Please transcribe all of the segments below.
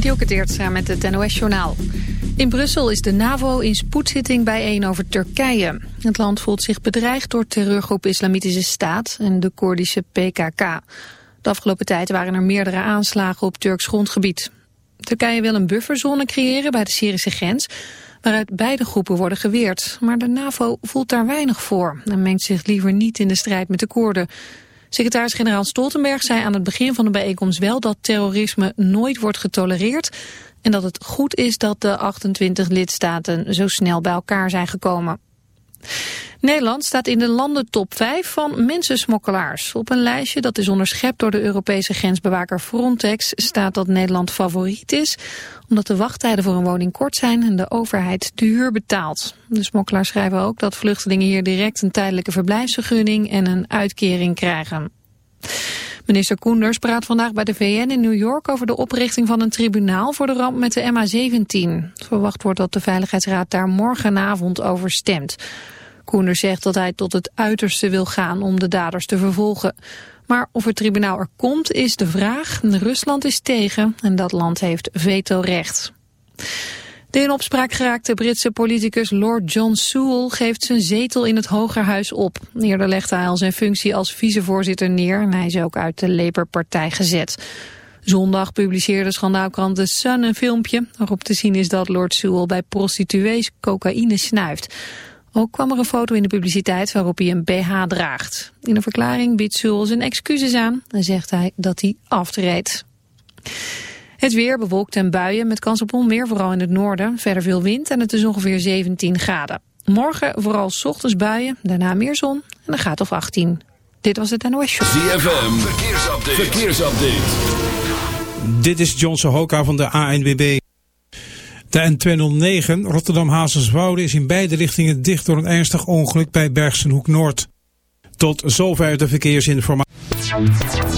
Dielke Teertstra met het NOS-journaal. In Brussel is de NAVO in spoedzitting bijeen over Turkije. Het land voelt zich bedreigd door terreurgroep Islamitische Staat en de Koerdische PKK. De afgelopen tijd waren er meerdere aanslagen op Turks grondgebied. Turkije wil een bufferzone creëren bij de Syrische grens... waaruit beide groepen worden geweerd. Maar de NAVO voelt daar weinig voor... en mengt zich liever niet in de strijd met de Koerden... Secretaris-generaal Stoltenberg zei aan het begin van de bijeenkomst wel dat terrorisme nooit wordt getolereerd en dat het goed is dat de 28 lidstaten zo snel bij elkaar zijn gekomen. Nederland staat in de landen top 5 van mensensmokkelaars. Op een lijstje dat is onderschept door de Europese grensbewaker Frontex staat dat Nederland favoriet is, omdat de wachttijden voor een woning kort zijn en de overheid de huur betaalt. De smokkelaars schrijven ook dat vluchtelingen hier direct een tijdelijke verblijfsvergunning en een uitkering krijgen. Minister Koenders praat vandaag bij de VN in New York over de oprichting van een tribunaal voor de ramp met de MH17. Verwacht wordt dat de Veiligheidsraad daar morgenavond over stemt. Koenders zegt dat hij tot het uiterste wil gaan om de daders te vervolgen. Maar of het tribunaal er komt is de vraag. Rusland is tegen en dat land heeft vetorecht. De in opspraak geraakte Britse politicus Lord John Sewell geeft zijn zetel in het Hogerhuis op. Eerder legde hij al zijn functie als vicevoorzitter neer en hij is ook uit de Labour-partij gezet. Zondag publiceerde schandaalkrant The Sun een filmpje waarop te zien is dat Lord Sewell bij prostituees cocaïne snuift. Ook kwam er een foto in de publiciteit waarop hij een BH draagt. In een verklaring biedt Sewell zijn excuses aan en zegt hij dat hij aftreedt. Het weer bewolkt en buien met kans op onweer, vooral in het noorden. Verder veel wind en het is ongeveer 17 graden. Morgen vooral ochtends buien, daarna meer zon en dan gaat of 18. Dit was het NOS Show. ZFM, verkeersupdate. verkeersupdate. Dit is John Sohoka van de ANWB. De N209 Rotterdam-Hazenswoude is in beide richtingen dicht door een ernstig ongeluk bij Bergsenhoek Noord. Tot zover de verkeersinformatie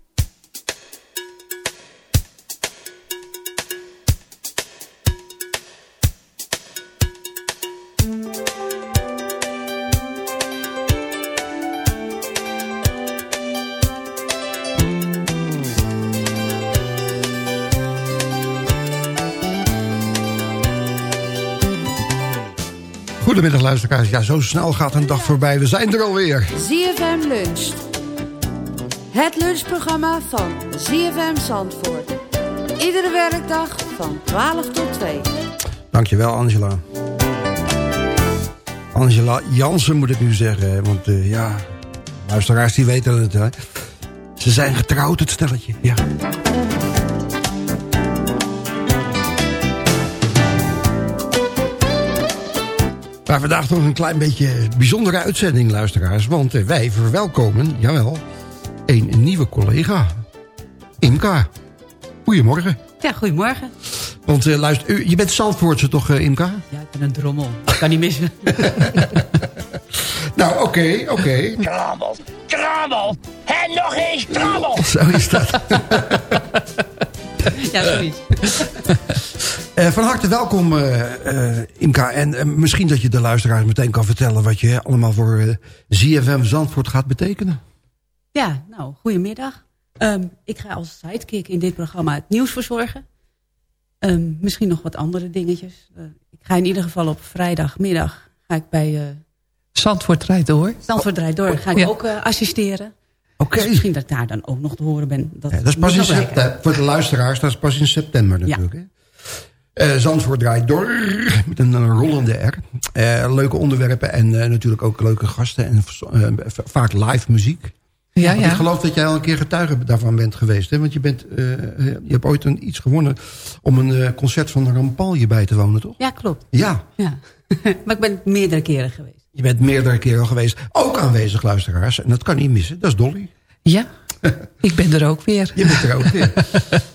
Goedemiddag luisteraars. Ja, zo snel gaat een dag voorbij. We zijn er alweer. ZFM Lunch. Het lunchprogramma van ZFM Zandvoort. Iedere werkdag van 12 tot 2. Dankjewel Angela. Angela Jansen moet ik nu zeggen. Want uh, ja, luisteraars die weten het. Hè. Ze zijn getrouwd, het stelletje. Ja. Maar vandaag nog een klein beetje bijzondere uitzending, luisteraars. Want eh, wij verwelkomen, jawel, een nieuwe collega. Imka. Goedemorgen. Ja, goedemorgen. Want uh, luister, u, je bent Zandvoortse toch, uh, Imka? Ja, ik ben een drommel. Ik kan niet missen. nou, oké, okay, oké. Okay. Krabbel, krabbel. En nog eens krabbel. Zo is dat. ja, zoiets. Uh, van harte welkom, Imka. En misschien dat je de luisteraars meteen kan vertellen... wat je allemaal voor ZFM Zandvoort gaat betekenen. Ja, nou, goedemiddag. Um, ik ga als sidekick in dit programma het nieuws verzorgen. Um, misschien nog wat andere dingetjes. Uh, ik ga in ieder geval op vrijdagmiddag ga ik bij... Uh, Zandvoort draait door. Zandvoort draait door. Ga ik ja. ook uh, assisteren. Oké. Dus misschien dat ik daar dan ook nog te horen ben. Dat, ja, dat is pas in september. Voor de luisteraars, dat is pas in september natuurlijk. Ja. Hè? Zandvoort draait door met een rollende R. leuke onderwerpen en natuurlijk ook leuke gasten. En vaak live muziek. Ja, ja. Ik geloof dat jij al een keer getuige daarvan bent geweest. Hè? Want je, bent, uh, je hebt ooit een, iets gewonnen om een uh, concert van Rampalje bij te wonen, toch? Ja, klopt. Ja. ja. maar ik ben meerdere keren geweest. Je bent meerdere keren geweest. Ook aanwezig, luisteraars. En dat kan niet missen. Dat is Dolly. Ja, ik ben er ook weer. Je bent er ook weer.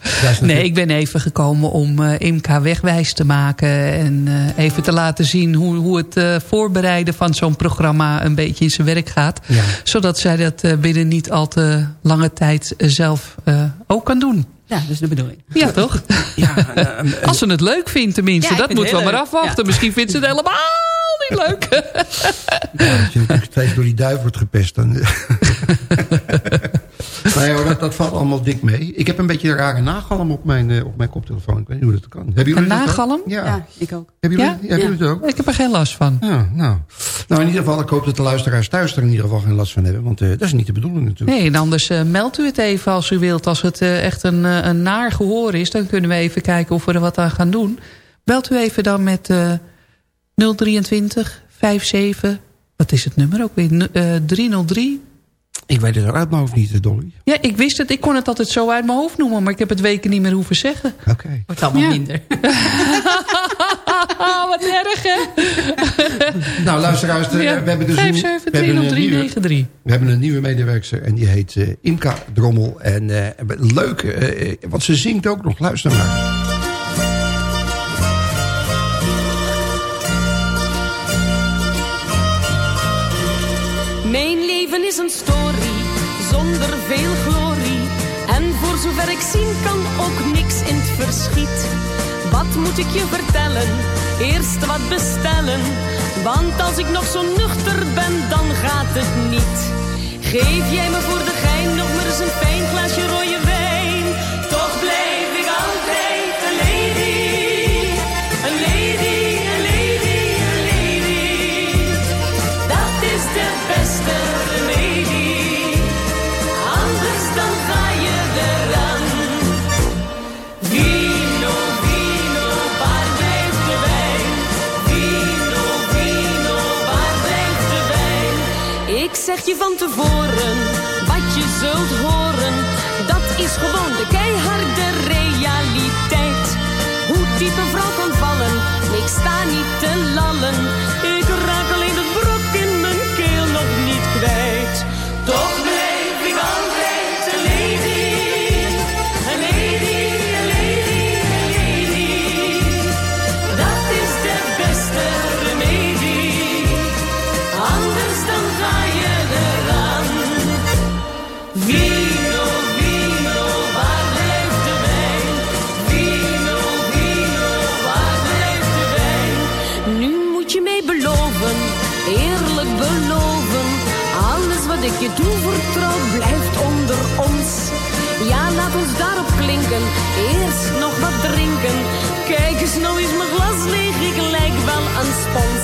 nee, ik ben even gekomen om uh, Imka wegwijs te maken. En uh, even te laten zien hoe, hoe het uh, voorbereiden van zo'n programma een beetje in zijn werk gaat. Ja. Zodat zij dat binnen niet al te lange tijd zelf ook kan doen. Ja, dat is de bedoeling. Ja, toch? Ja, Als ze het leuk vindt tenminste. Ja, dat moeten we maar afwachten. Ja. Misschien vindt ze het helemaal niet leuk. Ja, als je natuurlijk steeds door die duif wordt gepest. Dan... nee hoor, dat, dat valt allemaal dik mee. Ik heb een beetje een rare nagalm op mijn, uh, op mijn koptelefoon. Ik weet niet hoe dat kan. Hebben jullie een nagalm? Ja. ja. ik ook. Hebben jullie, ja? hebben jullie het ook? Ik heb er geen last van. Ja, nou. nou, in ieder geval, ik hoop dat de luisteraars thuis er in ieder geval geen last van hebben. Want uh, dat is niet de bedoeling natuurlijk. Nee, en anders uh, meldt u het even als u wilt. Als het echt een, een naar gehoor is, dan kunnen we even kijken of we er wat aan gaan doen. Belt u even dan met 023 57... Wat is het nummer ook weer? 303 ik weet het eruit mijn hoofd niet, Dolly. Ja, ik wist het. Ik kon het altijd zo uit mijn hoofd noemen. Maar ik heb het weken niet meer hoeven zeggen. Oké. Okay. Wordt allemaal ja. minder. Wat erg, hè? nou, luisteraars. De, ja. we hebben dus 5, 7, 3, een, 3, 9, 3. We hebben een nieuwe medewerker. En die heet uh, Imka Drommel. En uh, leuk. Uh, want ze zingt ook nog. Luister maar. Is een story zonder veel glorie. En voor zover ik zien kan ook niks in het verschiet. Wat moet ik je vertellen? Eerst wat bestellen. Want als ik nog zo nuchter ben, dan gaat het niet. Geef jij me voor de gein nog maar eens een fijn glaasje rode zeg je van tevoren, wat je zult horen. Dat is gewoon de keiharde realiteit. Hoe diep een vrouw kan vallen, ik sta niet te lallen. Wat ik je toevertrouw blijft onder ons. Ja, laat ons daarop klinken. Eerst nog wat drinken. Kijk eens, nou is mijn glas leeg. Ik lijk wel een spons.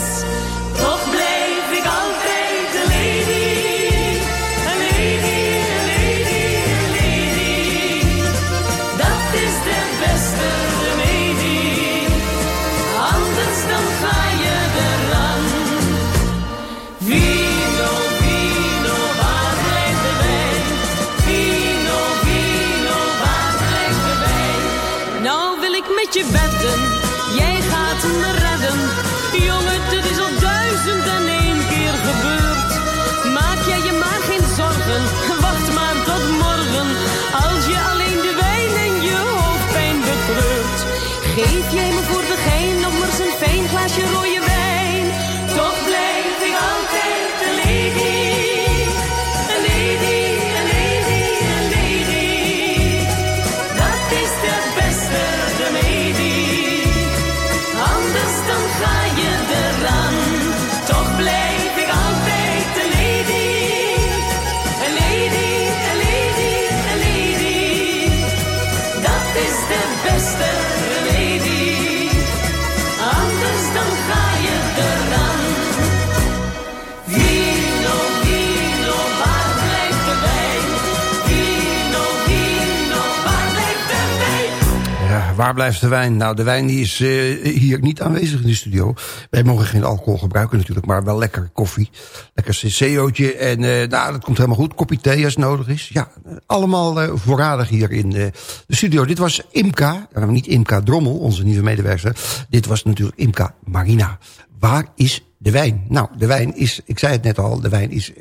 Waar blijft de wijn? Nou, de wijn is eh, hier niet aanwezig in de studio. Wij mogen geen alcohol gebruiken natuurlijk, maar wel lekker koffie. Lekker CCO'tje en eh, nou, dat komt helemaal goed. Koppie thee als nodig is. Ja, allemaal eh, voorradig hier in de studio. Dit was Imka, nou, niet Imka Drommel, onze nieuwe medewerker. Dit was natuurlijk Imka Marina. Waar is de wijn? Nou, de wijn is, ik zei het net al, de wijn is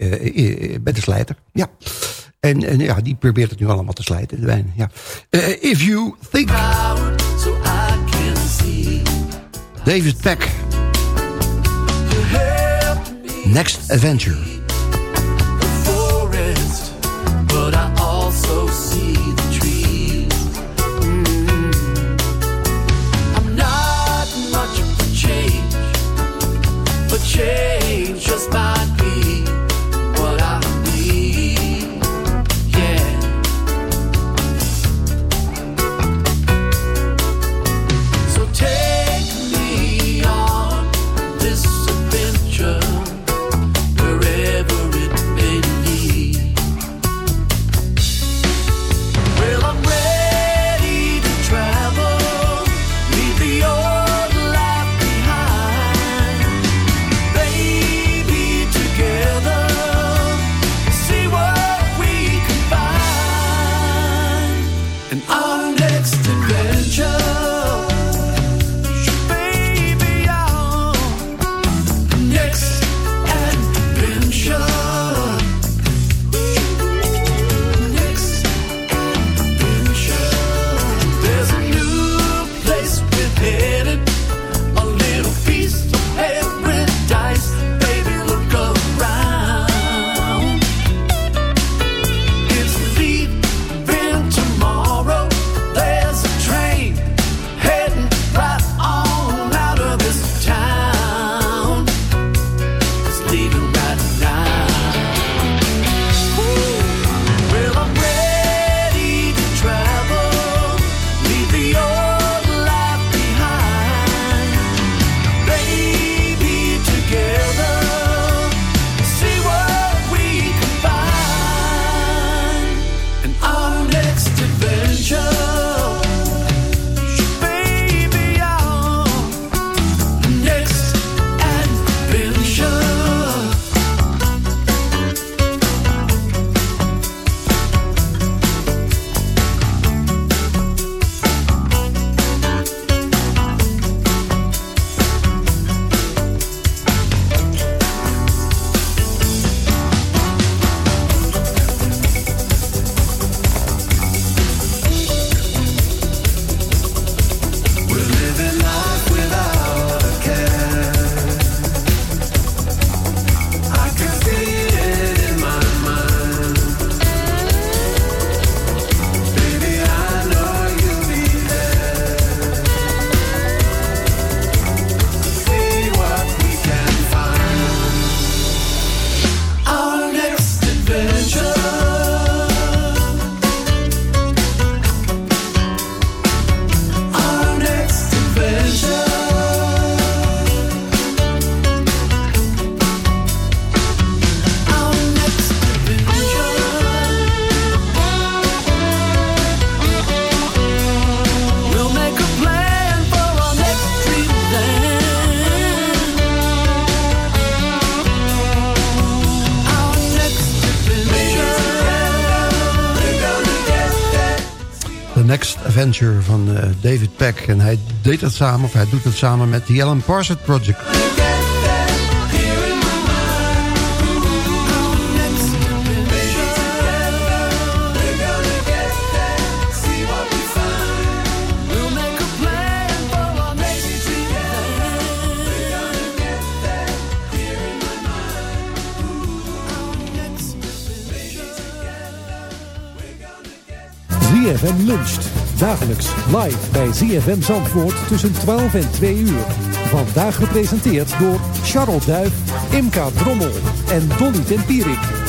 bij de slijter. Ja. En, en ja, die probeert het nu allemaal te slijten, de wijn. Ja. If you think... David Peck. Next Adventure. Van uh, David Peck. En hij deed dat samen, of hij doet dat samen met The Alan Parsons Project. hebben luncht. Dagelijks live bij ZFM Zandvoort tussen 12 en 2 uur. Vandaag gepresenteerd door Charles Duif, Imka Drommel en Dolly Tempierik.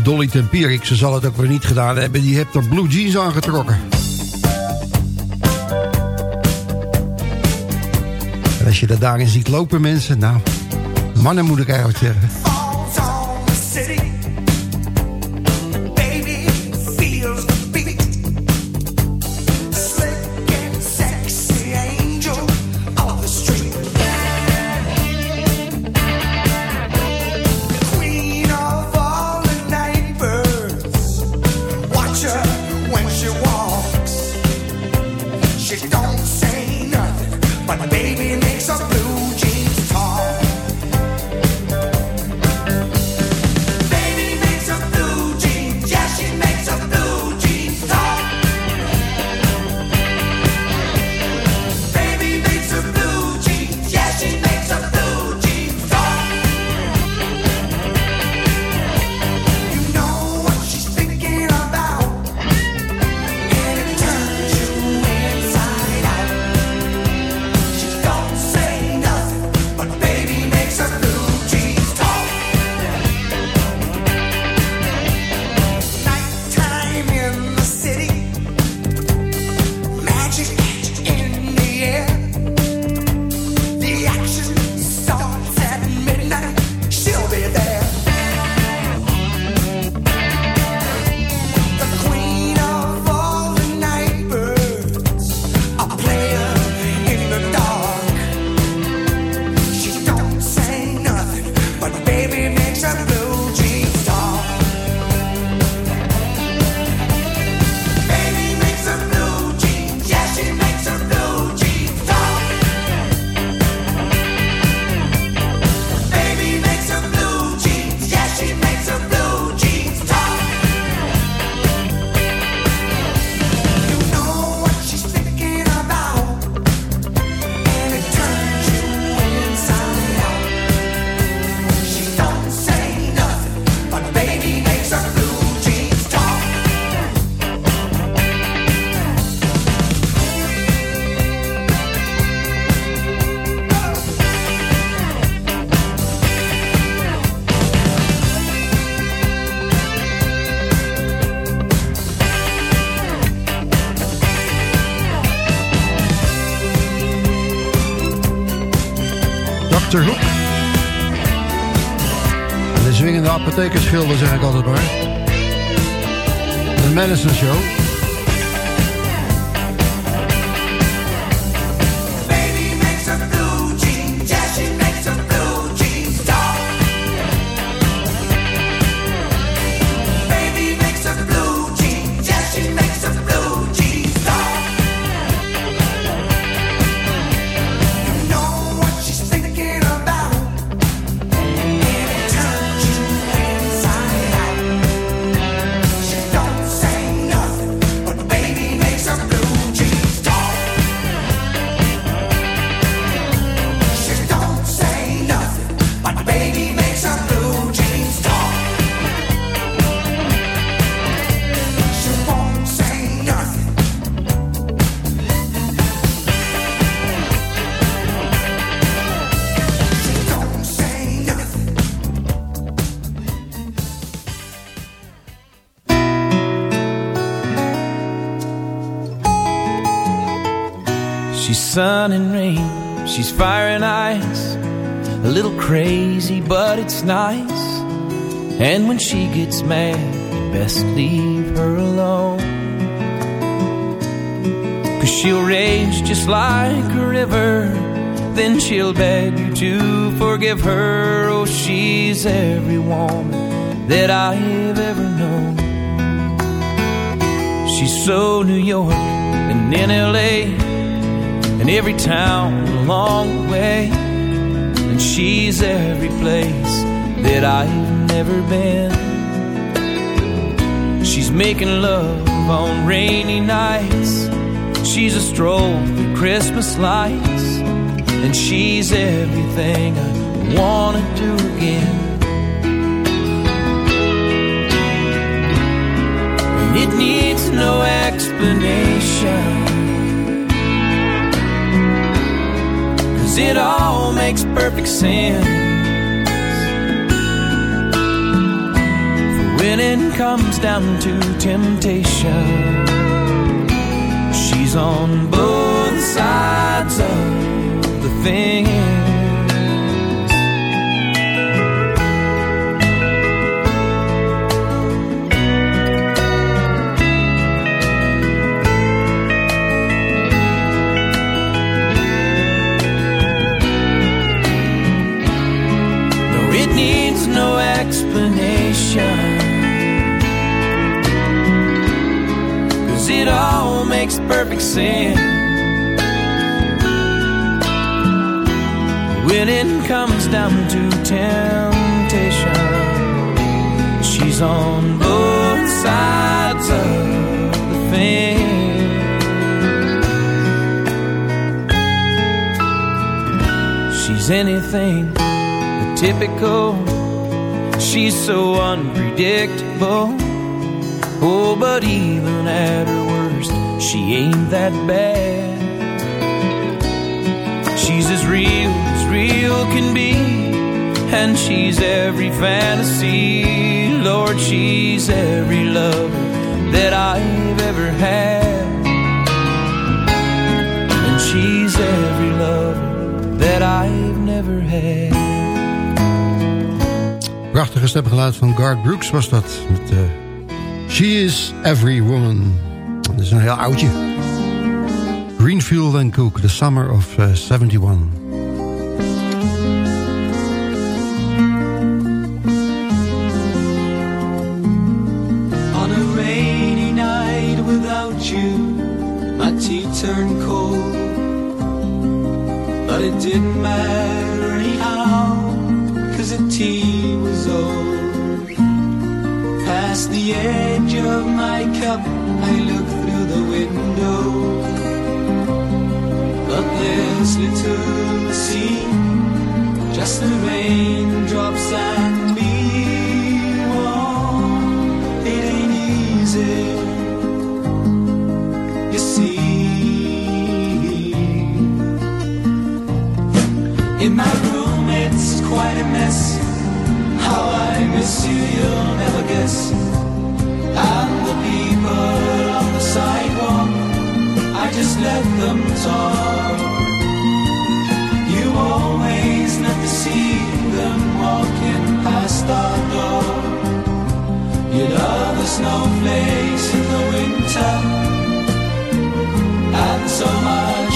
En Dolly Tempierik, ze zal het ook weer niet gedaan hebben. Die heeft er blue jeans aangetrokken. En als je dat daarin ziet lopen, mensen... Nou, mannen moet ik eigenlijk zeggen. Zwingende apothekerschilder zeg ik altijd maar. De Madison Show. Crazy, but it's nice. And when she gets mad, you best leave her alone. Cause she'll rage just like a river. Then she'll beg you to forgive her. Oh, she's every woman that I've ever known. She's so New York and in LA and every town along the way. She's every place that I've never been. She's making love on rainy nights. She's a stroll through Christmas lights. And she's everything I wanna do again. And it needs no explanation. Cause it all makes perfect sense. When it comes down to temptation, she's on both sides of the fence. Explanation. Cause it all makes perfect sense. When it comes down to temptation, she's on both sides of the fence. She's anything but typical. She's so unpredictable. Oh, but even at her worst, she ain't that bad. She's as real as real can be, and she's every fantasy. Lord, she's every lover that I've ever had. And she's every lover that I've never had. Prachtige stemgeluid van Garth Brooks was dat. Met, eh, She is Every Woman. Dat is een heel oudje. Greenfield and Cook, The Summer of eh, 71. On a rainy night without you, my tea turned cold. But it didn't matter anyhow, cause the tea Past the edge of my cup, I look through the window. But there's little to just the raindrops and You'll never guess. And the people on the sidewalk, I just let them talk. You always let to see them walking past our door. You love the snowflakes in the winter, and so much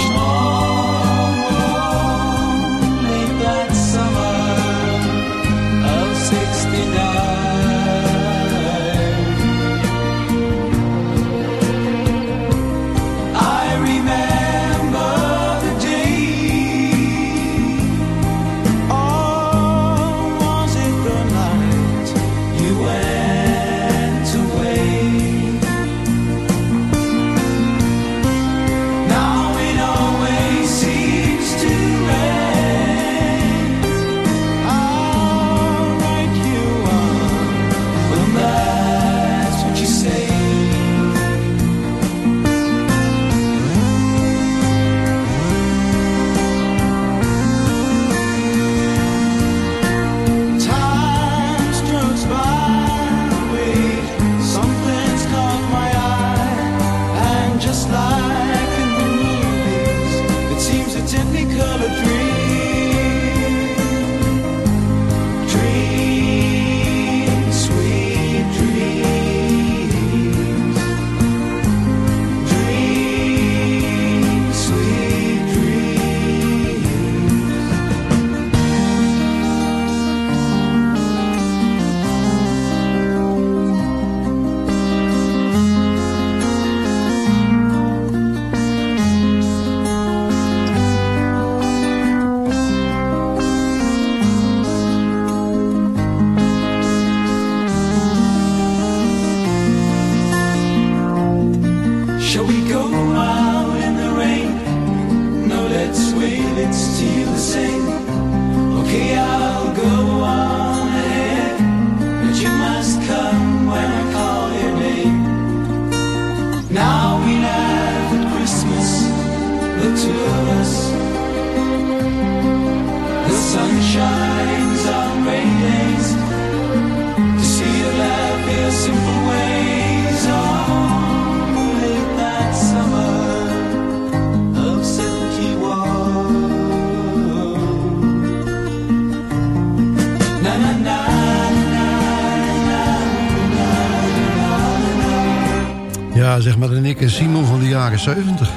70.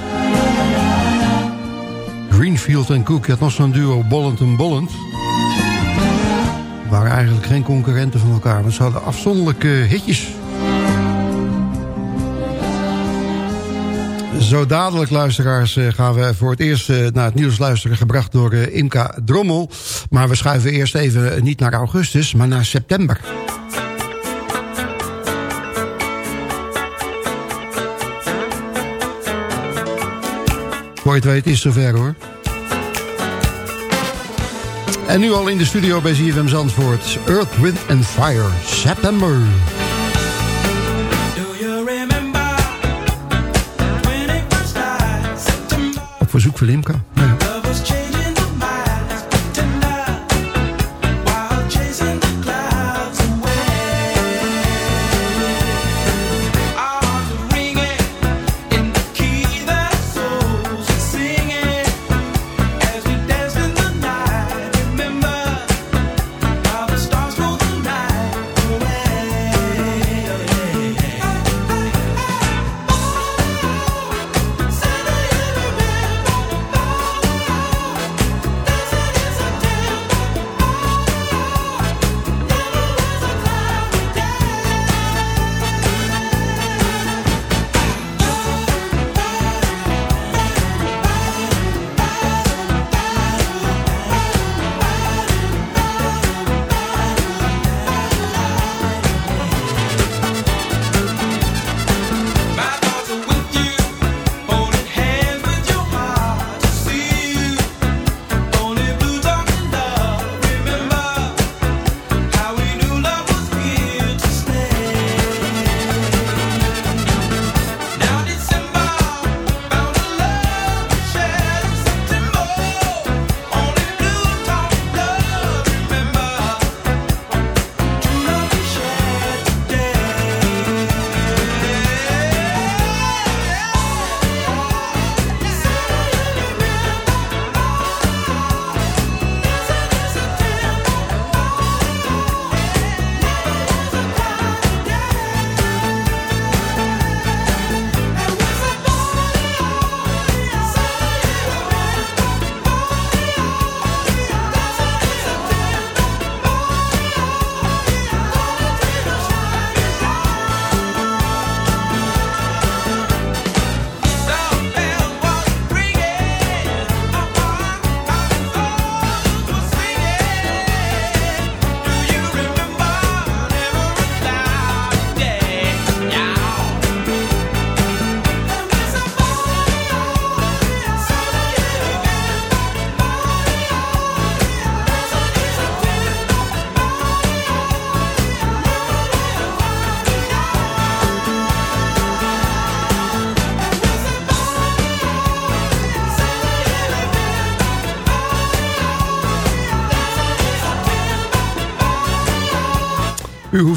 Greenfield en Cook, had nog zo'n duo Bolland en Bolland. waren eigenlijk geen concurrenten van elkaar, maar ze hadden afzonderlijke hitjes. Zo dadelijk, luisteraars, eh, gaan we voor het eerst eh, naar het nieuws luisteren... gebracht door eh, Imka Drommel. Maar we schuiven eerst even niet naar augustus, maar naar september. Het weet is het zover hoor. En nu al in de studio bij ZFM Zandvoort. Earth, Wind and Fire, September. Op verzoek van Limka.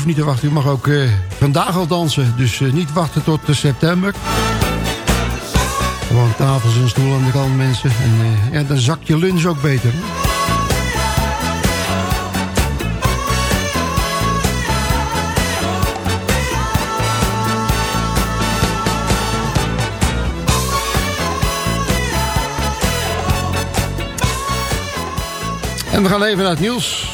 Hoeft niet te wachten, u mag ook uh, vandaag al dansen. Dus uh, niet wachten tot uh, september. Gewoon tafels en stoel aan de kant, mensen. En ja, dan zakt je lunch ook beter. En we gaan even naar het nieuws.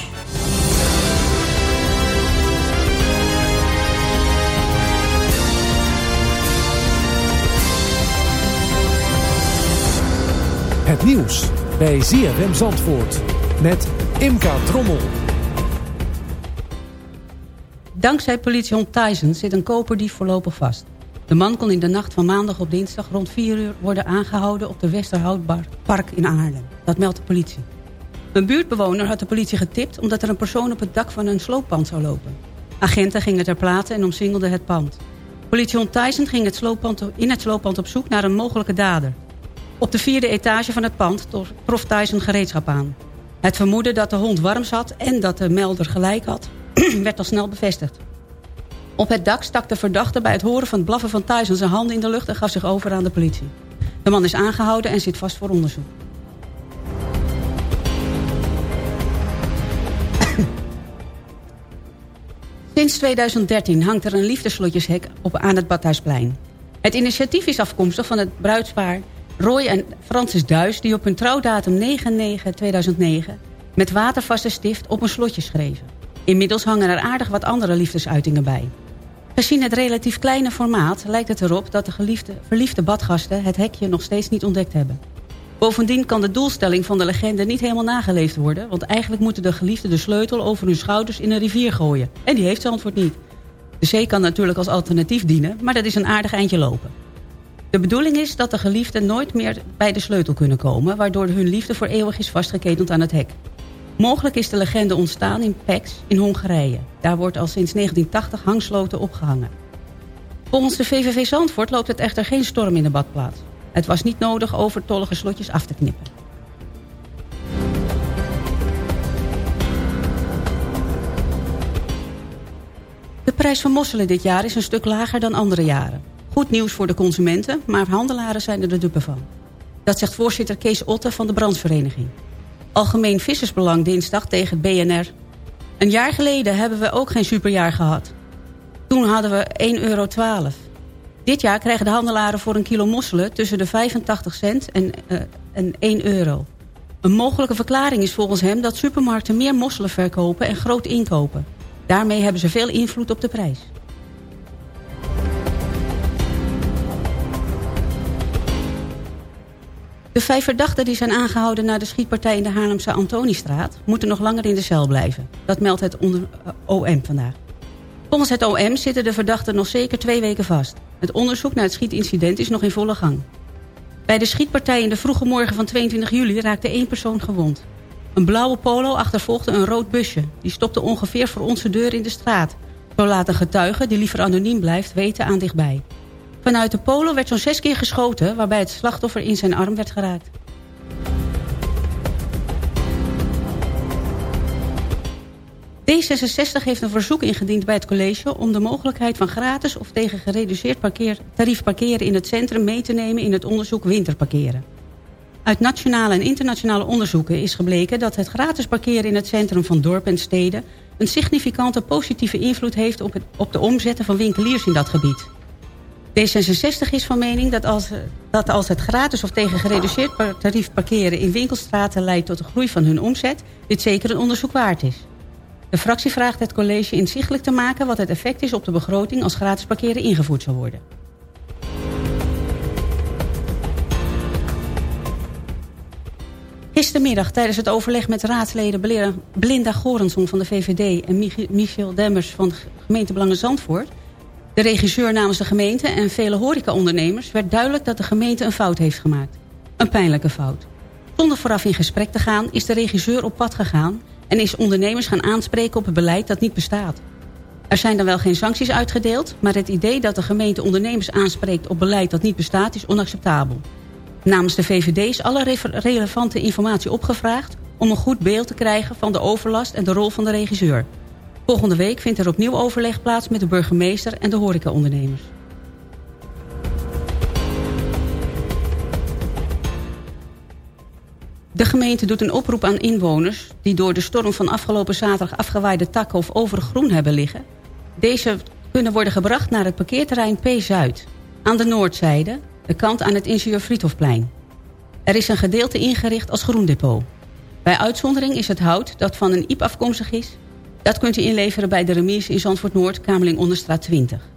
Nieuws bij ZFM Zandvoort met Imka Drommel. Dankzij politiehond Tyson zit een koperdief voorlopig vast. De man kon in de nacht van maandag op dinsdag rond 4 uur worden aangehouden op de Westerhoutpark in Aarlen. Dat meldt de politie. Een buurtbewoner had de politie getipt omdat er een persoon op het dak van een slooppand zou lopen. Agenten gingen ter plaatse en omsingelden het pand. Politiehond Tyson ging het in het slooppand op zoek naar een mogelijke dader. Op de vierde etage van het pand trof Tyson gereedschap aan. Het vermoeden dat de hond warm zat en dat de melder gelijk had... werd al snel bevestigd. Op het dak stak de verdachte bij het horen van het blaffen van Tyson zijn handen in de lucht... en gaf zich over aan de politie. De man is aangehouden en zit vast voor onderzoek. Sinds 2013 hangt er een liefdeslotjeshek op aan het Badhuisplein. Het initiatief is afkomstig van het bruidspaar Roy en Francis Duis... die op hun trouwdatum 9-9-2009 met watervaste stift op een slotje schreven. Inmiddels hangen er aardig wat andere liefdesuitingen bij. Gezien het relatief kleine formaat lijkt het erop dat de geliefde, verliefde badgasten het hekje nog steeds niet ontdekt hebben. Bovendien kan de doelstelling van de legende niet helemaal nageleefd worden... want eigenlijk moeten de geliefden de sleutel over hun schouders in een rivier gooien. En die heeft ze antwoord niet. De zee kan natuurlijk als alternatief dienen, maar dat is een aardig eindje lopen. De bedoeling is dat de geliefden nooit meer bij de sleutel kunnen komen... waardoor hun liefde voor eeuwig is vastgeketend aan het hek. Mogelijk is de legende ontstaan in Pécs in Hongarije. Daar wordt al sinds 1980 hangsloten opgehangen. Volgens de VVV Zandvoort loopt het echter geen storm in de badplaats. Het was niet nodig overtollige slotjes af te knippen. De prijs van mosselen dit jaar is een stuk lager dan andere jaren. Goed nieuws voor de consumenten, maar handelaren zijn er de dupe van. Dat zegt voorzitter Kees Otte van de brandvereniging. Algemeen Vissersbelang dinsdag tegen BNR. Een jaar geleden hebben we ook geen superjaar gehad. Toen hadden we 1,12 euro. Dit jaar krijgen de handelaren voor een kilo mosselen tussen de 85 cent en, uh, en 1 euro. Een mogelijke verklaring is volgens hem dat supermarkten meer mosselen verkopen en groot inkopen. Daarmee hebben ze veel invloed op de prijs. De vijf verdachten die zijn aangehouden na de schietpartij in de Haarlemse Antoniestraat... moeten nog langer in de cel blijven. Dat meldt het OM vandaag. Volgens het OM zitten de verdachten nog zeker twee weken vast. Het onderzoek naar het schietincident is nog in volle gang. Bij de schietpartij in de vroege morgen van 22 juli raakte één persoon gewond. Een blauwe polo achtervolgde een rood busje. Die stopte ongeveer voor onze deur in de straat. Zo laat een getuige, die liever anoniem blijft, weten aan dichtbij. Vanuit de polo werd zo'n zes keer geschoten... waarbij het slachtoffer in zijn arm werd geraakt. D66 heeft een verzoek ingediend bij het college... om de mogelijkheid van gratis of tegen gereduceerd parkeer, tarief parkeren in het centrum... mee te nemen in het onderzoek winterparkeren. Uit nationale en internationale onderzoeken is gebleken... dat het gratis parkeren in het centrum van dorpen en steden... een significante positieve invloed heeft op, het, op de omzetten van winkeliers in dat gebied. D66 is van mening dat als, dat als het gratis of tegen gereduceerd tarief parkeren in winkelstraten leidt tot de groei van hun omzet, dit zeker een onderzoek waard is. De fractie vraagt het college inzichtelijk te maken wat het effect is op de begroting als gratis parkeren ingevoerd zal worden. Gistermiddag tijdens het overleg met raadsleden Belinda Gorenson van de VVD en Michiel Demmers van de gemeente Belangen Zandvoort de regisseur namens de gemeente en vele horecaondernemers... werd duidelijk dat de gemeente een fout heeft gemaakt. Een pijnlijke fout. Zonder vooraf in gesprek te gaan is de regisseur op pad gegaan... en is ondernemers gaan aanspreken op het beleid dat niet bestaat. Er zijn dan wel geen sancties uitgedeeld... maar het idee dat de gemeente ondernemers aanspreekt op beleid dat niet bestaat... is onacceptabel. Namens de VVD is alle relevante informatie opgevraagd... om een goed beeld te krijgen van de overlast en de rol van de regisseur... Volgende week vindt er opnieuw overleg plaats met de burgemeester en de horecaondernemers. De gemeente doet een oproep aan inwoners... die door de storm van afgelopen zaterdag afgewaaide takken of overgroen groen hebben liggen. Deze kunnen worden gebracht naar het parkeerterrein P-Zuid. Aan de noordzijde, de kant aan het Ingenieur Friedhofplein. Er is een gedeelte ingericht als groendepot. Bij uitzondering is het hout dat van een IEP afkomstig is... Dat kunt u inleveren bij de remise in Zandvoort Noord, Kamerling Onderstraat 20.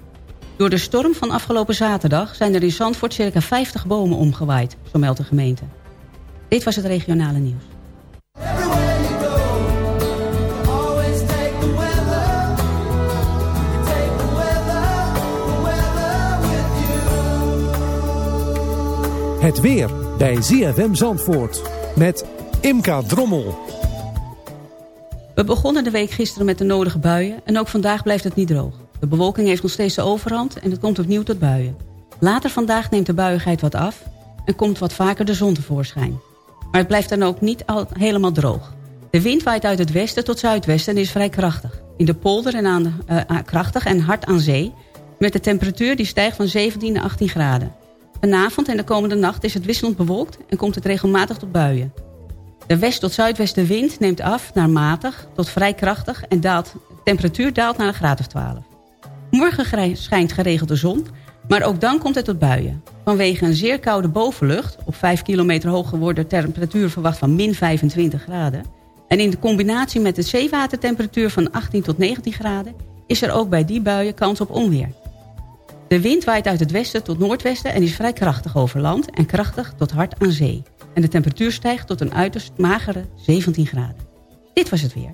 Door de storm van afgelopen zaterdag zijn er in Zandvoort circa 50 bomen omgewaaid, zo meldt de gemeente. Dit was het regionale nieuws. Het weer bij ZFM Zandvoort met Imka Drommel. We begonnen de week gisteren met de nodige buien... en ook vandaag blijft het niet droog. De bewolking heeft nog steeds de overhand en het komt opnieuw tot buien. Later vandaag neemt de buiigheid wat af... en komt wat vaker de zon tevoorschijn. Maar het blijft dan ook niet al helemaal droog. De wind waait uit het westen tot zuidwesten en is vrij krachtig. In de polder en aan, uh, krachtig en hard aan zee... met de temperatuur die stijgt van 17 naar 18 graden. Vanavond en de komende nacht is het wisselend bewolkt... en komt het regelmatig tot buien. De west- tot zuidwestenwind neemt af naar matig tot vrij krachtig... en daalt, de temperatuur daalt naar een graad of 12. Morgen schijnt geregeld de zon... maar ook dan komt het tot buien. Vanwege een zeer koude bovenlucht... op 5 kilometer hoog de temperatuur verwacht van min 25 graden... en in de combinatie met de zeewatertemperatuur van 18 tot 19 graden... is er ook bij die buien kans op onweer. De wind waait uit het westen tot noordwesten en is vrij krachtig over land... en krachtig tot hard aan zee. En de temperatuur stijgt tot een uiterst magere 17 graden. Dit was het weer.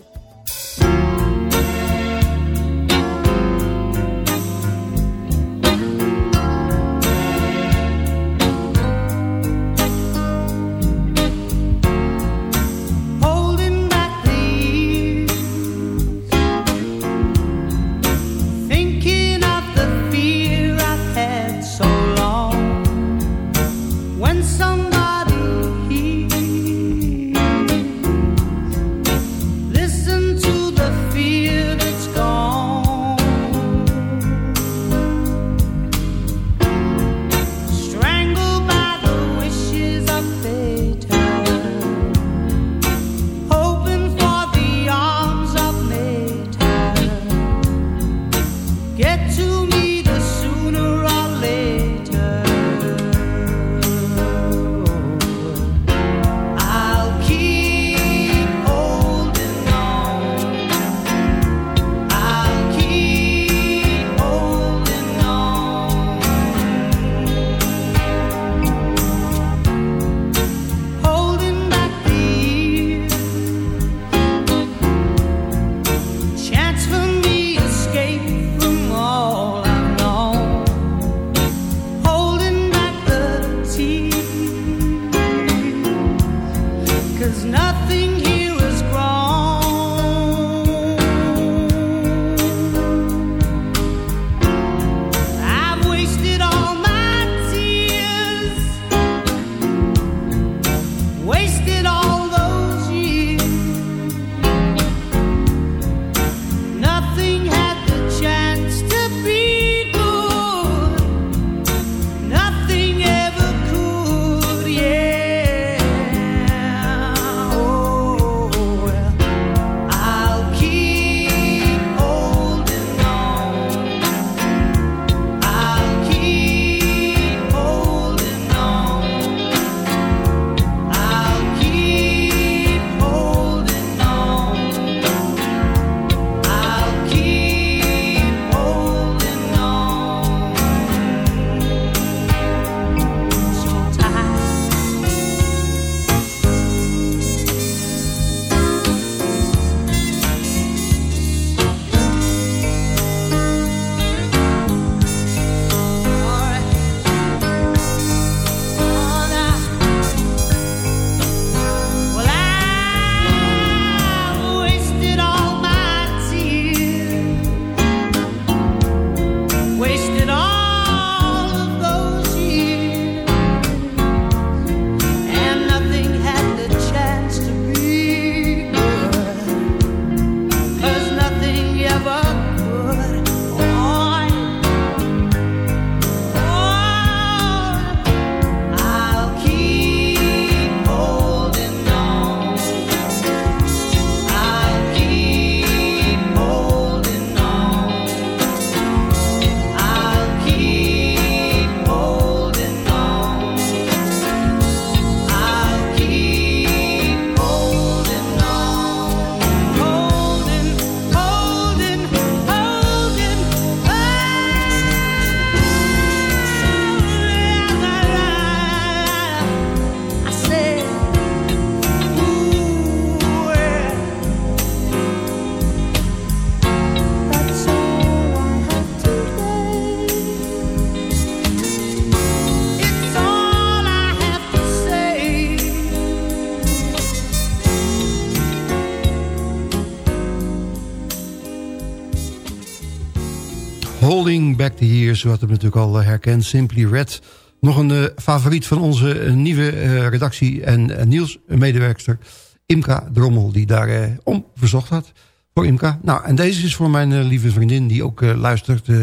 U had hem natuurlijk al eh, herkend. Simply Red. Nog een uh, favoriet van onze uh, nieuwe redactie- en nieuwsmedewerkster Imka Drommel, die daar eh, om verzocht had voor Imka. Nou, en deze is voor mijn eh, lieve vriendin die ook eh, luistert eh,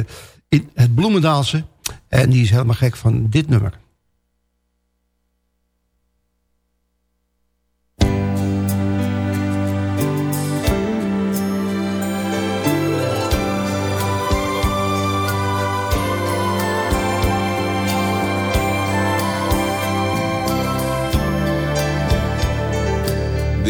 in het Bloemendaalse. En die is helemaal gek van dit nummer.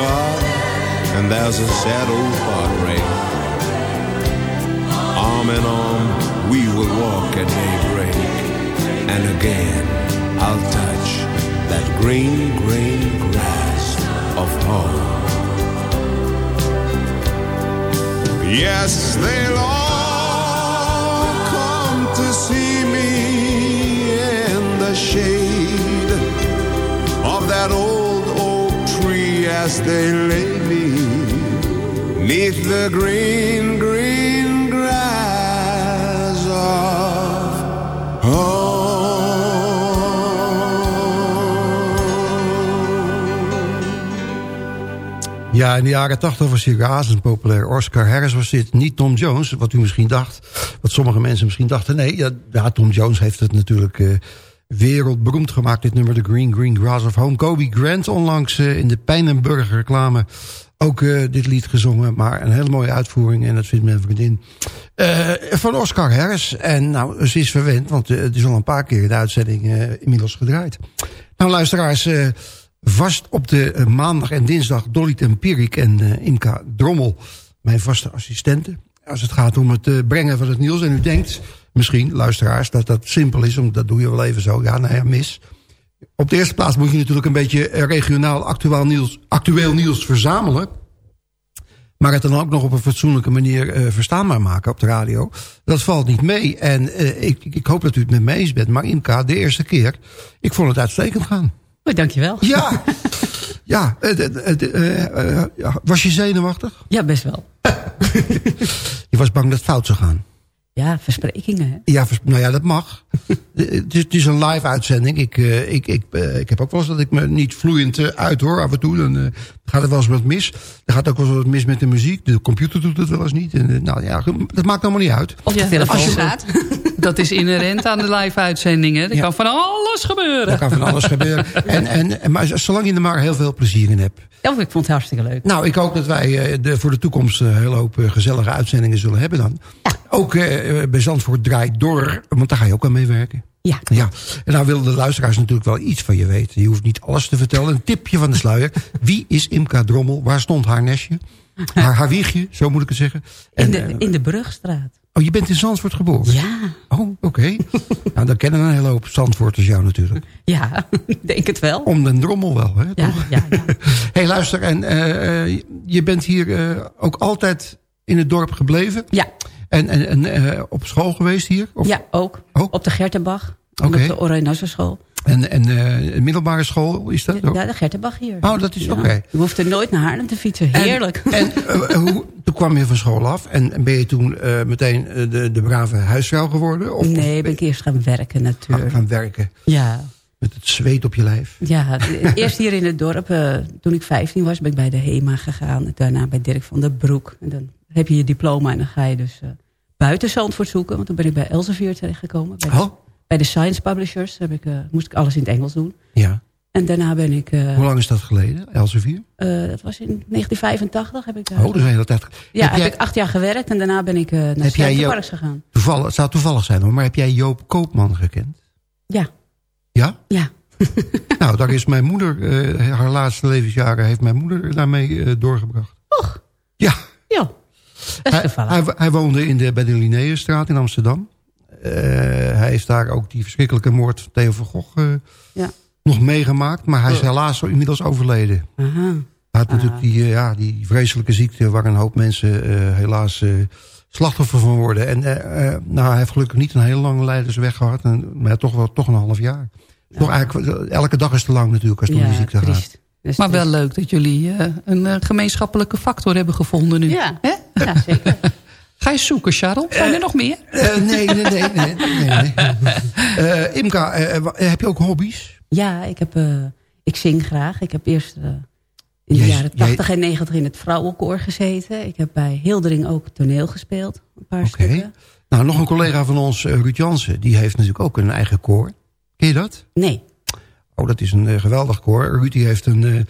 There's and there's a sad old heartbreak. Arm in arm, we will walk at daybreak. And again, I'll touch that green, green grass of home. Yes, they'll all come to see me in the shade of that old as they the green, green grass of. Ja, in de jaren tachtig was hij razend populair. Oscar Harris was dit, niet Tom Jones, wat u misschien dacht. Wat sommige mensen misschien dachten. Nee, ja, ja, Tom Jones heeft het natuurlijk eh, wereldberoemd gemaakt. Dit nummer, The Green Green Grass of Home. Kobe Grant onlangs eh, in de Pijnenburger reclame ook eh, dit lied gezongen. Maar een hele mooie uitvoering en dat vindt mijn vriendin. Eh, van Oscar Harris. En nou, ze is verwend, want het is al een paar keer de uitzending inmiddels gedraaid. Nou, luisteraars... Vast op de maandag en dinsdag Dolly Tempierik en Inka Drommel. Mijn vaste assistenten. Als het gaat om het brengen van het nieuws. En u denkt misschien, luisteraars, dat dat simpel is. Want dat doe je wel even zo. Ja, nou ja, mis. Op de eerste plaats moet je natuurlijk een beetje eh, regionaal actueel nieuws, actueel nieuws verzamelen. Maar het dan ook nog op een fatsoenlijke manier eh, verstaanbaar maken op de radio. Dat valt niet mee. En eh, ik, ik hoop dat u het met me eens bent. Maar Imka, de eerste keer, ik vond het uitstekend gaan. Oh, dankjewel. Ja, ja, was je zenuwachtig? Ja, best wel. Je was bang dat het fout zou gaan. Ja, versprekingen. Hè? Ja, vers- nou ja, dat mag. Eh, het, is, het is een live uitzending. Ik, eh, ik, ik, eh, ik heb ook wel eens dat ik me niet vloeiend eh, uithoor. Af en toe dan, gaat er wel eens wat mis. Er gaat ook wel eens wat mis met de muziek. De computer doet het wel eens niet. En, nou ja, dat maakt allemaal niet uit. Of Ja, telefoon als je- staat. Dat is inherent aan de live-uitzendingen. Er Ja. kan van alles gebeuren. Er kan van alles gebeuren. En, en, maar zolang je er maar heel veel plezier in hebt. Ja, ik vond het hartstikke leuk. Nou, ik hoop dat wij eh, de, voor de toekomst een hele hoop eh, gezellige uitzendingen zullen hebben dan. Ook eh, bij Zandvoort draait door, want daar ga je ook aan meewerken. Ja. Ja, en nou willen de luisteraars natuurlijk wel iets van je weten. Je hoeft niet alles te vertellen. Een tipje van de sluier. Wie is Imka Drommel? Waar stond haar nestje? Haar, haar wiegje, zo moet ik het zeggen. In En, de, eh, in de Brugstraat. Oh, je bent in Zandvoort geboren? Ja. Oh, oké. nou, dan kennen een hele hoop Zandvoorters jou natuurlijk. Ja, ik denk het wel. Om den drommel wel, hè? Ja, ja, ja. hey, luister, en eh, eh, je bent hier eh, ook altijd in het dorp gebleven? Ja. En, en, en op school geweest hier? Of? Ja, ook. Op de Gertenbach. En Oké. op de Oranje school. En, en eh, een middelbare school, is dat ook? Ja, de Gertenbach hier. Oh, dat is Ja. oké. Je hoeft er nooit naar Haarlem te fietsen. Heerlijk. En eh, hoe, toen kwam je van school af en ben je toen eh, meteen de, de brave huisvrouw geworden? Of, nee, ben ik eerst gaan werken natuurlijk. gaan werken? Ja. Met het zweet op je lijf? Ja, eerst hier in het dorp. eh, toen ik 15 was, ben ik bij de HEMA gegaan. En daarna bij Dirk van der Broek. En dan heb je je diploma en dan ga je dus eh, buiten Zandvoort zoeken. Want toen ben ik bij Elsevier terechtgekomen. Bij, Oh. Bij de Science Publishers heb ik, eh, moest ik alles in het Engels doen. Ja. En daarna ben ik... eh, Hoe lang is dat geleden, Elsevier? eh, dat was in 1985. Heb ik, eh, Oh, is een hele tijd. ja, heb ik acht jaar gewerkt. En daarna ben ik eh, naar Jo- gegaan. Toevallig, het zou toevallig zijn hoor, maar heb jij Joop Koopman gekend? Ja. Ja? Ja. nou, daar is mijn moeder, haar laatste levensjaren heeft mijn moeder daarmee doorgebracht. Och. Ja. Ja. Dat is Hij, hij, hij woonde in de, bij de Linnaeusstraat in Amsterdam. Hij heeft daar ook die verschrikkelijke moord van Theo van Gogh eh, Ja. nog meegemaakt. Maar hij is helaas inmiddels overleden. Aha. Hij had natuurlijk die, eh, ja, die vreselijke ziekte... waar een hoop mensen eh, helaas eh, slachtoffer van worden. En eh, eh, nou, hij heeft gelukkig niet een hele lange leidersweg gehad. En, maar toch wel toch een half jaar. Toch eigenlijk, elke dag is te lang natuurlijk als het om die ziekte gaat. Dus maar wel leuk dat jullie eh, een gemeenschappelijke factor hebben gevonden nu. Ja zeker. Ga je zoeken, Charles? Zijn er nog meer? Eh, nee, nee, nee. nee, nee, nee. Eh, Imka, eh, heb je ook hobby's? Ja, ik, heb, eh, ik zing graag. Ik heb eerst eh, in de Jij- jaren jij- 80 en 90 in het vrouwenkoor gezeten. Ik heb bij Hildering ook toneel gespeeld. Een paar stukken. Nou, nog een collega van ons, eh, Ruud Jansen... die heeft natuurlijk ook een eigen koor. Ken je dat? Nee. Oh, dat is een eh, geweldig koor. Ruud die heeft een, eh,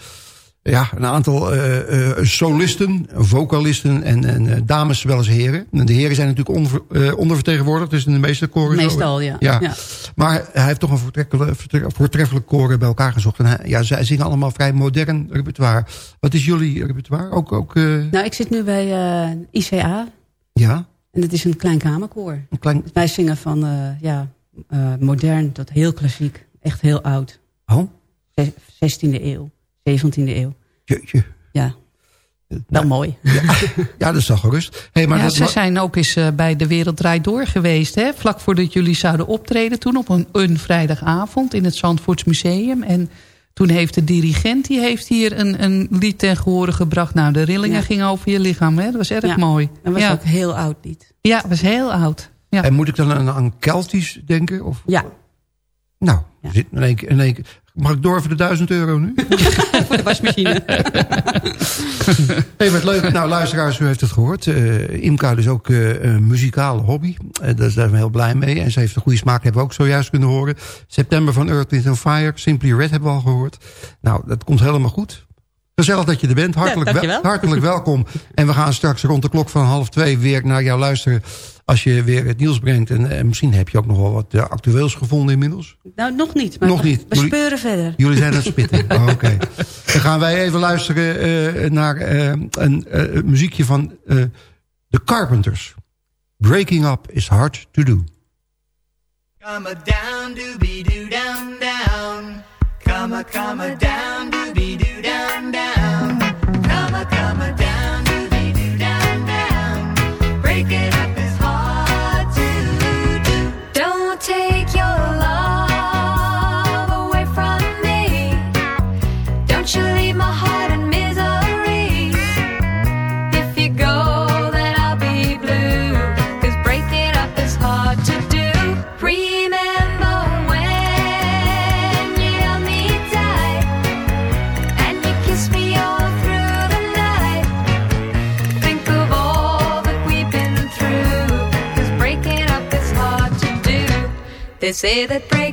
ja, een aantal eh, eh, solisten, vocalisten en, en eh, dames zowel als heren. En de heren zijn natuurlijk ondervertegenwoordigd, dus in de meeste koren. Meestal, ja. ja. Ja. Maar hij heeft toch een voortrekkelijk, voortre- voortreffelijk koren bij elkaar gezocht. En hij, ja, zij zingen allemaal vrij modern repertoire. Wat is jullie repertoire? Ook, ook Nou, ik zit nu bij ICA. ja, En dat is een klein kamerkoor. een klein... Wij zingen van ja, modern tot heel klassiek. Echt heel oud. Oh? 16e eeuw, 17e eeuw. Jeetje. Ja, wel mooi. Ja, ja, dat is al gerust. Hey, maar ja, dat, ze zijn ook eens eh, bij De Wereld Draait Door geweest. Hè? Vlak voordat jullie zouden optreden. Toen op een, een vrijdagavond in het Zandvoorts Museum. En toen heeft de dirigent die heeft hier een, een lied ten gehore gebracht. Nou, de rillingen Ja. gingen over je lichaam. Hè? Dat was erg Ja, mooi. Dat was ja. ook een heel oud lied. ja, dat was heel oud. Ja. En moet ik dan aan, aan Keltisch denken? Of? Ja. Nou, zit in één keer, in één keer. Mag ik door voor de 1000 euro nu? Voor de wasmachine. hey, wat leuk. Nou, luisteraars, u heeft het gehoord. Eh, Imka is ook eh, een muzikale hobby. Eh, daar zijn we heel blij mee. En ze heeft een goede smaak, hebben we ook zojuist kunnen horen. September van Earth, Wind Fire. Simply Red hebben we al gehoord. Nou, dat komt helemaal goed. Gezellig dat je er bent. Hartelijk, Ja, wel- dankjewel. hartelijk welkom. En we gaan straks rond de klok van half twee weer naar jou luisteren... als je weer het nieuws brengt. En eh, misschien heb je ook nog wel wat eh, actueels gevonden inmiddels. Nou, nog niet. Maar Nog we- niet. We Jullie- speuren verder. Jullie zijn aan het spitten. Oh, Oké. Dan gaan wij even luisteren eh, naar een muziekje van eh The Carpenters. Breaking up is hard to do. Come a down, doobie doo down down. Come a come a down, Say that breaking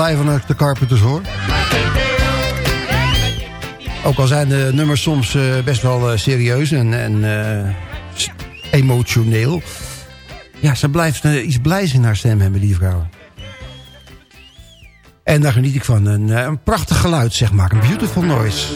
blij van de Carpenters hoor. Ook al zijn de nummers soms eh, best wel eh, serieus en, en eh, emotioneel. Ja, ze blijft iets blijs in haar stem hebben, die vrouw. En daar geniet ik van. Een, een prachtig geluid, zeg maar. Een beautiful noise.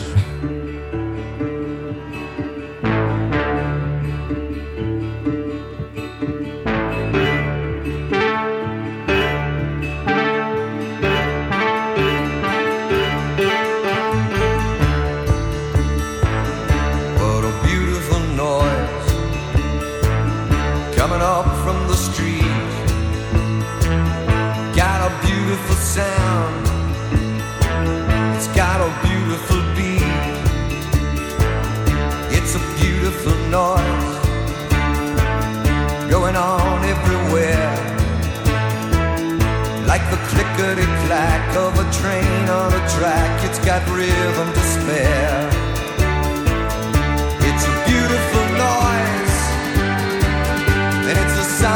Coming up from the street. Got a beautiful sound. It's got a beautiful beat. It's a beautiful noise going on everywhere. Like the clickety clack of a train on a track, it's got rhythm to spare.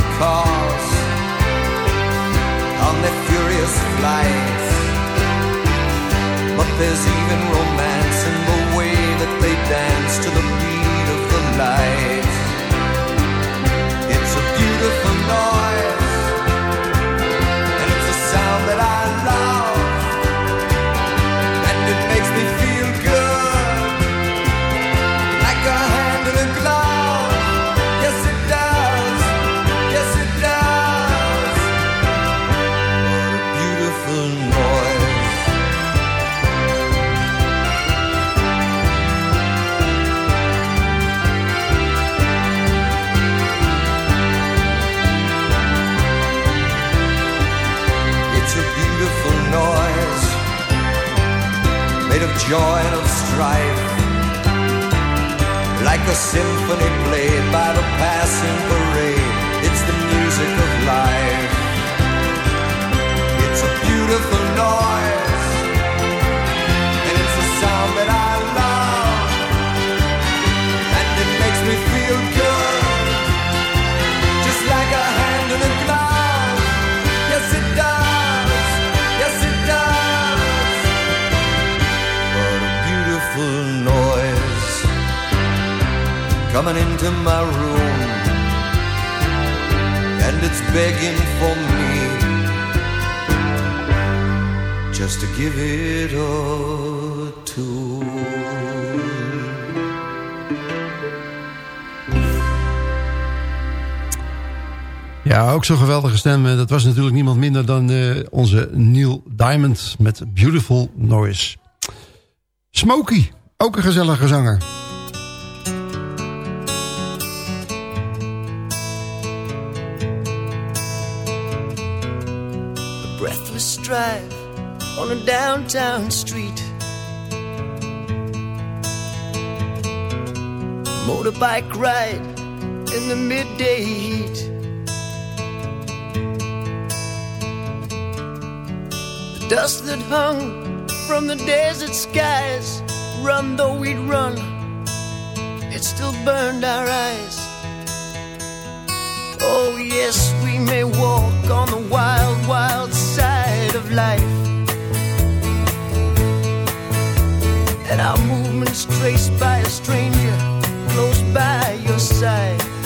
the cars on their furious flights. But there's even romance in the way that they dance to the beat of the lights. Joy of strife like a symphony played by the passing parade. It's the coming into my room and it's begging for me just to give it a tune. Ja, ook zo'n geweldige stem. Eh, Dat was natuurlijk niemand minder dan eh, onze Neil Diamond met Beautiful Noise. Smokey, ook een gezellige zanger. Downtown street. Motorbike ride in the midday heat. The dust that hung from the desert skies, run though we'd run, it still burned our eyes. Oh, yes, we may walk on the wild, wild side of life. And our movements traced by a stranger close by your side.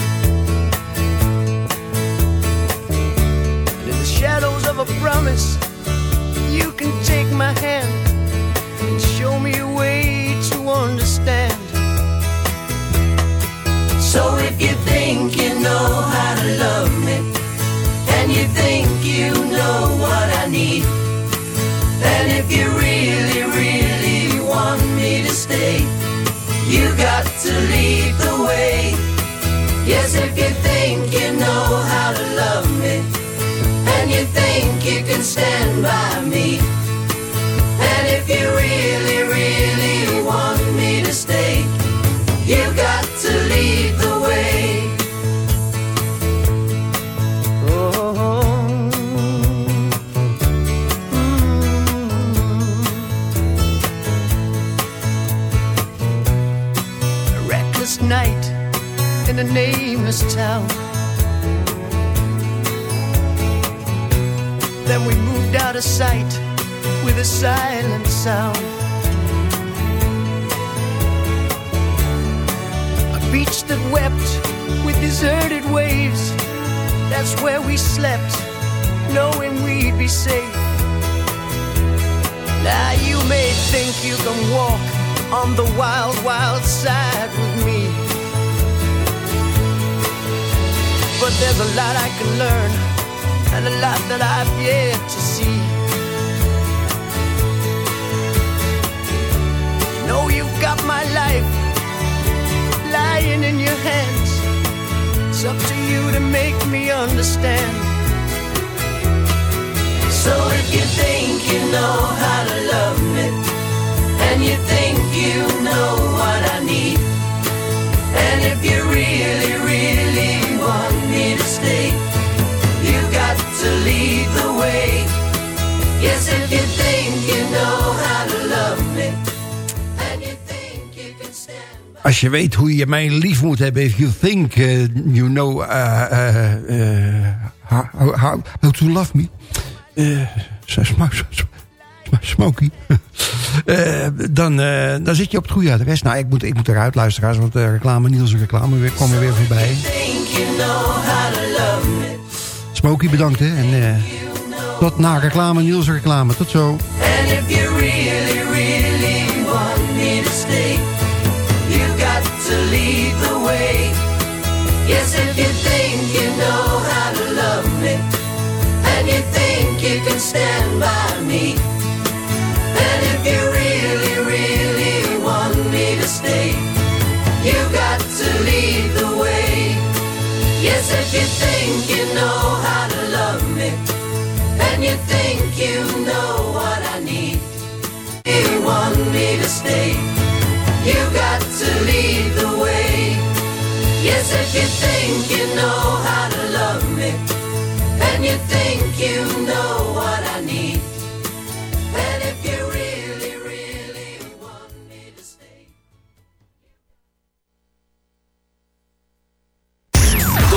You think you know what I need, and if you really, really want me to stay, you got to lead the way. Yes, if you think you know how to love me, and you think you can stand Als je weet hoe je mij lief moet hebben... if you think uh, you know uh, uh, uh, how, how, how to love me... Uh, Smokey. Uh, dan, uh, dan zit je op het goede adres. Nou, ik moet, ik moet eruit luisteren, want de reclame, Niels' reclame weer, kwam er weer voorbij. Smokey bedankt, hè. En uh, tot na reclame, Niels' reclame. Tot zo. And if you really, really want me to stay, you got to lead the way. Yes, if you think you know how to love me, and you think you can stand by me, stay, you got to lead the way. Yes, if you think you know how to love me, and you think you know what I need, you want me to stay, you got to lead the way. Yes, if you think you know how to love me, and you think you know what I